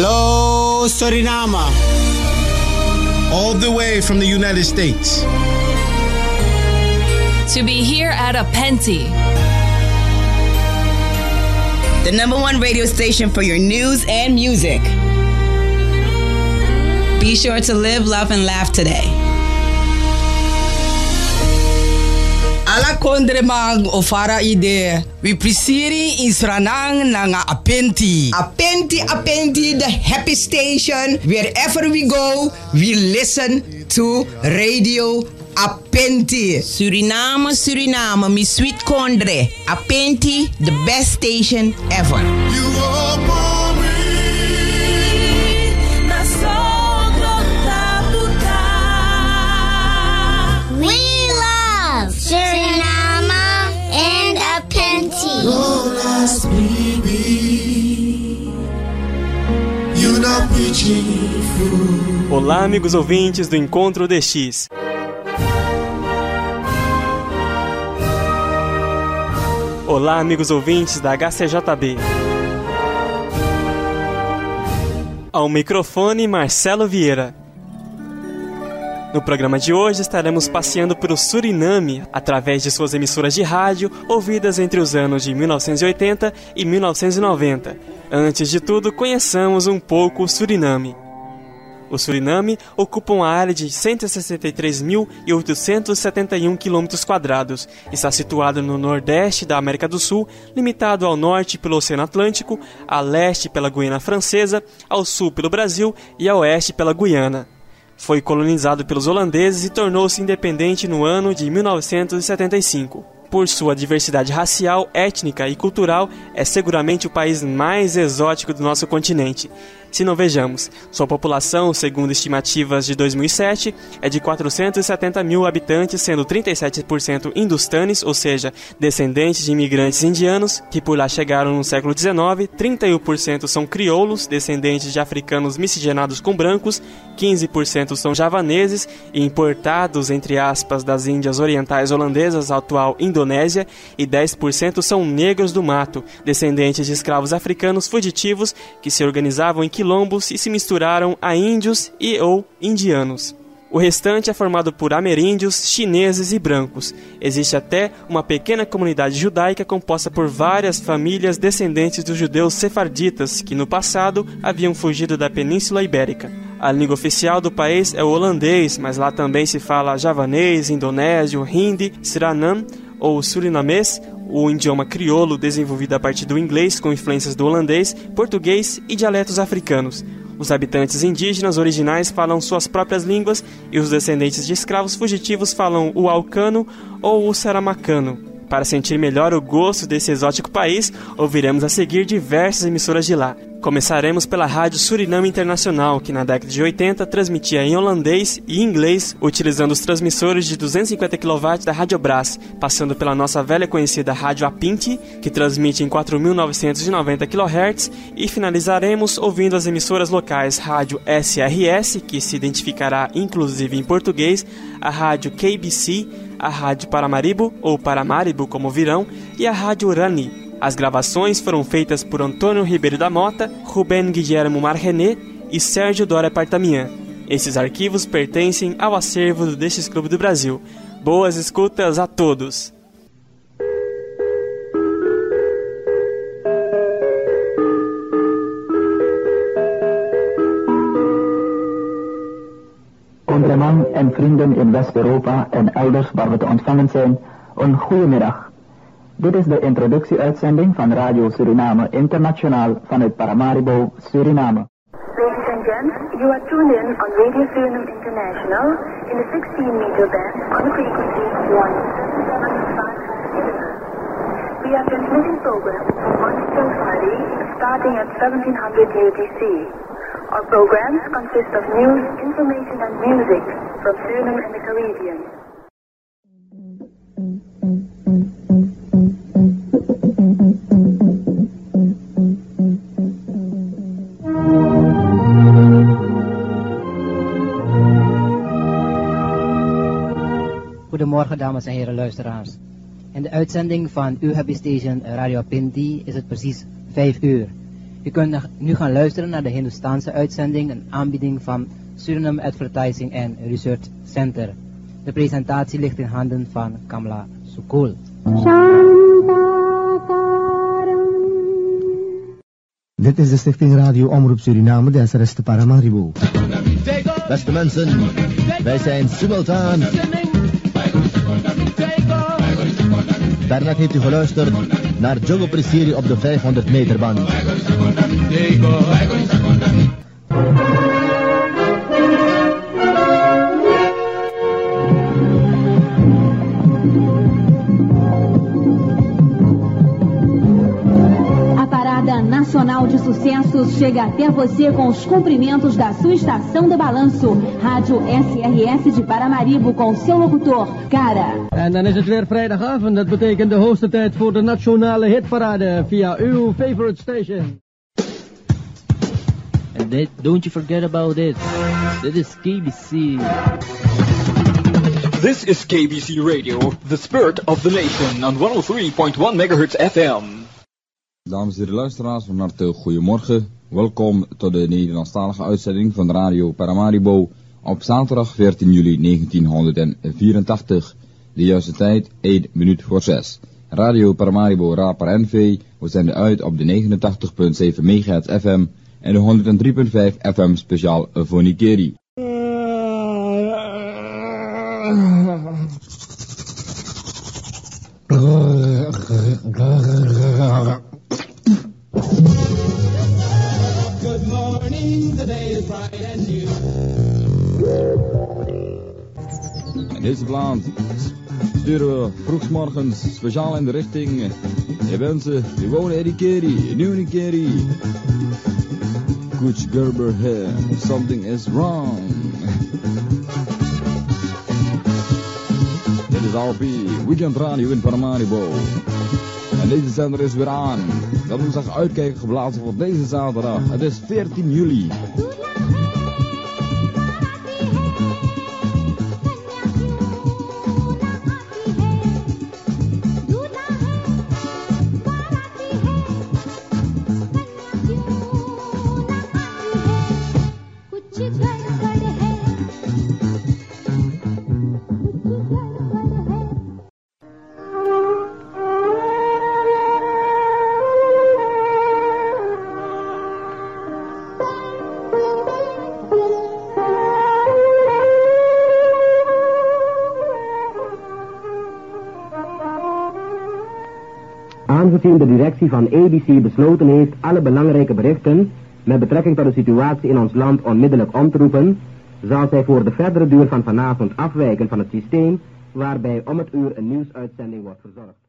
Hello, Suriname. All the way from the United States. To be here at a Penti. The number one radio station for your news and music. Be sure to live, love, and laugh today. Ala kondre mag ofara ide we prisiri insranang nanga apenti apenti apenti the happy station wherever we go we listen to radio Apenti. Suriname, Suriname, mi sweet kondre. Apenti, the best station ever. Olá, amigos ouvintes do Encontro DX. Olá, amigos ouvintes da HCJB. Ao microfone, Marcelo Vieira. No programa de hoje estaremos passeando pelo Suriname através de suas emissoras de rádio ouvidas entre os anos de 1980 e 1990. Antes de tudo, conheçamos um pouco o Suriname. O Suriname ocupa uma área de 163.871 km, está situado no nordeste da América do Sul, limitado ao norte pelo Oceano Atlântico, a leste pela Guiana Francesa, ao sul pelo Brasil e a oeste pela Guiana. Foi colonizado pelos holandeses e tornou-se independente no ano de 1975. Por sua diversidade racial, étnica e cultural, é seguramente o país mais exótico do nosso continente. Se não vejamos, sua população, segundo estimativas de 2007, é de 470 mil habitantes, sendo 37% hindustanes, ou seja, descendentes de imigrantes indianos que por lá chegaram no século XIX, 31% são crioulos, descendentes de africanos miscigenados com brancos, 15% são javaneses e importados, entre aspas, das Índias Orientais Holandesas, atual Indonésia, e 10% são negros do mato, descendentes de escravos africanos fugitivos que se organizavam em quilombos e se misturaram a índios e ou indianos. O restante é formado por ameríndios, chineses e brancos. Existe até uma pequena comunidade judaica composta por várias famílias descendentes dos judeus sefarditas que no passado haviam fugido da Península Ibérica. A língua oficial do país é o holandês, mas lá também se fala javanês, indonésio, hindi, siranam ou surinamês, o idioma crioulo desenvolvido a partir do inglês com influências do holandês, português e dialetos africanos. Os habitantes indígenas originais falam suas próprias línguas e os descendentes de escravos fugitivos falam o alcano ou o saramacano. Para sentir melhor o gosto desse exótico país, ouviremos a seguir diversas emissoras de lá. Começaremos pela Rádio Suriname Internacional, que na década de 80 transmitia em holandês e inglês, utilizando os transmissores de 250 kW da Rádio Brás, passando pela nossa velha conhecida Rádio Apinti, que transmite em 4.990 kHz, e finalizaremos ouvindo as emissoras locais Rádio SRS, que se identificará inclusive em português, a Rádio KBC, a Rádio Paramaribo, ou Paramaribo como virão, e a Rádio Rani, as gravações foram feitas por Antônio Ribeiro da Mota, Rubén Guilhermo Marrené e Sérgio Dória Partamian. Esses arquivos pertencem ao acervo do Destes Clube do Brasil. Boas escutas a todos! Onderman en vrienden in West-Europa en elders waar we te ontvangen zijn, een. Dit is de introductieuitzending van Radio Suriname Internationaal vanuit Paramaribo, Suriname. Ladies and gents, you are tuned in on Radio Suriname International in the 16 meter band on frequency 175 We are transmitting programs from Monday till Friday starting at 1700 UTC. Our programs consist of news, information and music from Suriname and the Caribbean. Goedemorgen dames en heren luisteraars. In de uitzending van Happy Station Radio Pinti is het precies 5 uur. U kunt nu gaan luisteren naar de Hindoestaanse uitzending, een aanbieding van Suriname Advertising and Research Center. De presentatie ligt in handen van Kamla Sukul. Dit is de Stichting Radio Omroep Suriname, de SRS de Paramaribo. Beste mensen, wij zijn simultaan. Daarnet heeft u geluisterd naar Jungle Precisie op de 500 meter band. Sucessos chega até você com os cumprimentos da sua estação de balanço. Rádio SRS de Paramaribo com seu locutor, Cara. En dan is het weer vrijdagavond. Dat betekent de hoogste tijd voor de nationale hitparade via uw favorite station. And that, don't you forget about it. Is KBC. This is KBC Radio, the spirit of the nation on 103.1 MHz FM. Dames en heren luisteraars, van harte goedemorgen. Welkom tot de Nederlandstalige uitzending van Radio Paramaribo op zaterdag 14 juli 1984. De juiste tijd 1 minuut voor 6. Radio Paramaribo Rapar NV, we zenden uit op de 89.7 MHz FM en de 103.5 FM speciaal voor Nikeri. In deze plaat sturen we vroegsmorgens speciaal in de richting de mensen die wonen in Nikeri, Nieuw Nikeri. Coach Gerber here, something is wrong. Dit is RP, Weekend Radio in Paramaribo. En deze zender is weer aan. Dat moet zeggen uitkijken geblazen voor deze zaterdag. Het is 14 juli. Aangezien de directie van ABC besloten heeft alle belangrijke berichten met betrekking tot de situatie in ons land onmiddellijk om te roepen, zal zij voor de verdere duur van vanavond afwijken van het systeem waarbij om het uur een nieuwsuitzending wordt verzorgd.